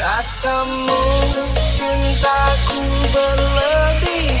Katamu cintaku berlebihan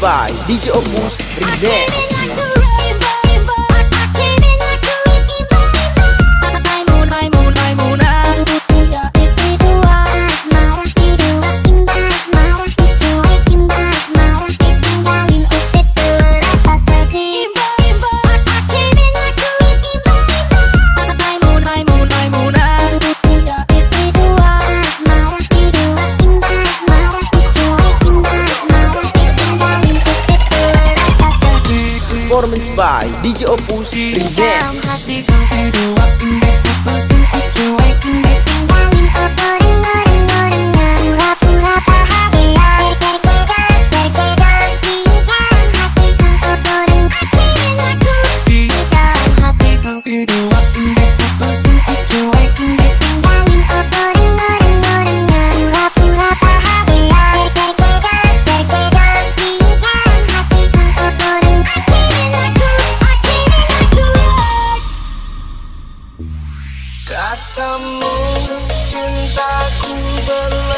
by DJ Opus Remix by DJ Opus Remix cintaku berlebihan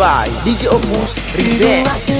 by DJ Opus Remix